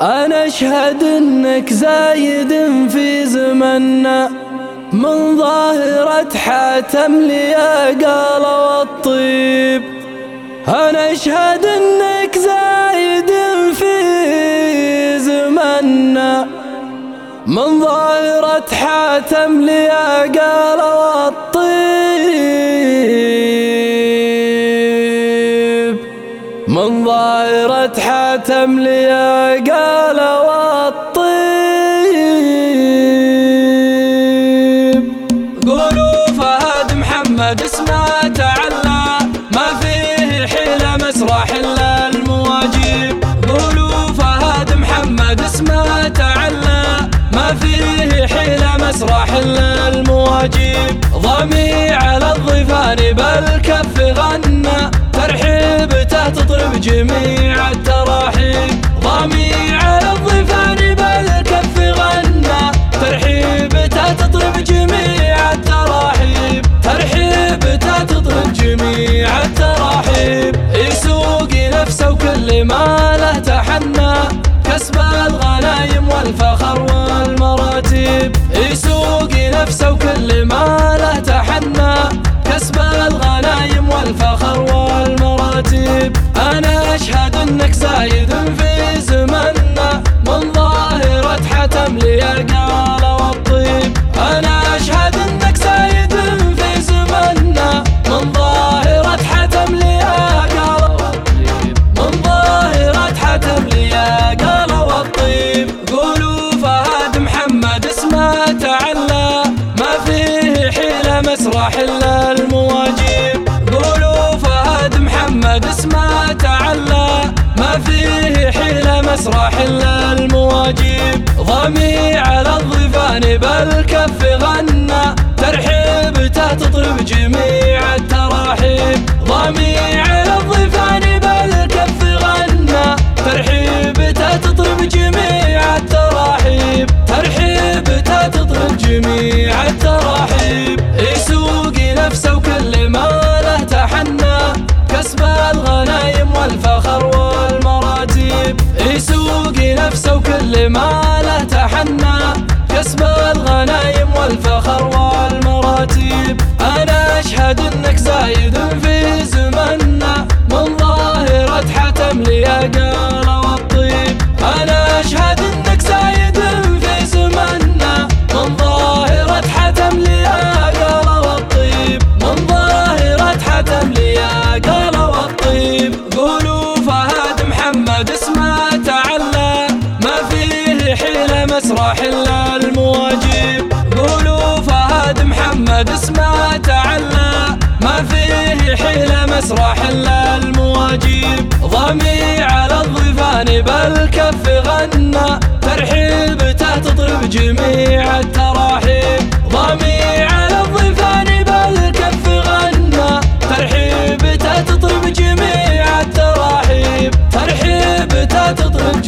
أنا أشهد إنك زايد في زمنا من ظاهرة حاتم لي قال والطيب. أنا أشهد إنك زايد في زمنا من ظاهرة حاتم لي قال والطيب. من ظاهرة حاتم لي إلا المواجيب ضمي على الضيفان بالكف غنى ترحيبته تطرب جميع التراحيب ضمي على الضيفان بالكف غنى ترحيبته تطرب جميع التراحيب ترحيبته تطرب جميع التراحيب. يسوق نفسه وكل ما له تحنى كسب الغنايم والفخر والمراتب. نفسه وكل ما له تحنى كسب الغنايم والفخر حيلة مسرح إلا المواجيب. قولوا فهد محمد اسمه تعلى. ما فيه حيلة مسرح إلا المواجيب. ضمي على الضيفان بالكف غنى. ترحيبته تطرب جميع أنا أشهد أنك زايد في زمنا من ظاهرة حتم لي قال والطيب. أنا أشهد أنك زايد في زمنا من ظاهرة حتم لي قال والطيب. من ظاهرة حتم لي قال والطيب. قولوا فهد محمد اسمه تعلى ما فيه حيلة مسرح إلا المواجيب قولوا فهد محمد اسمه تعلى فيه حيلة مسرح إلا المواجيب. ضمي على الضيفان بالكف غنى. ترحيبته تطرب جميع التراحيب. ضمي على الضيفان بالكف غنى. ترحيبته تطرب جميع التراحيب. ترحيبته تطرب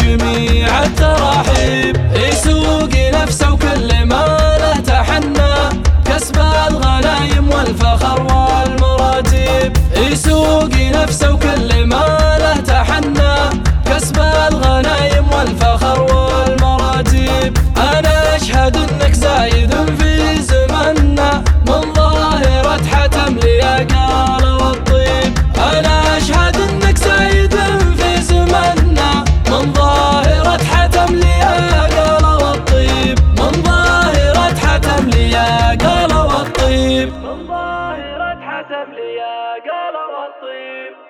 قال والطيب من ظاهرة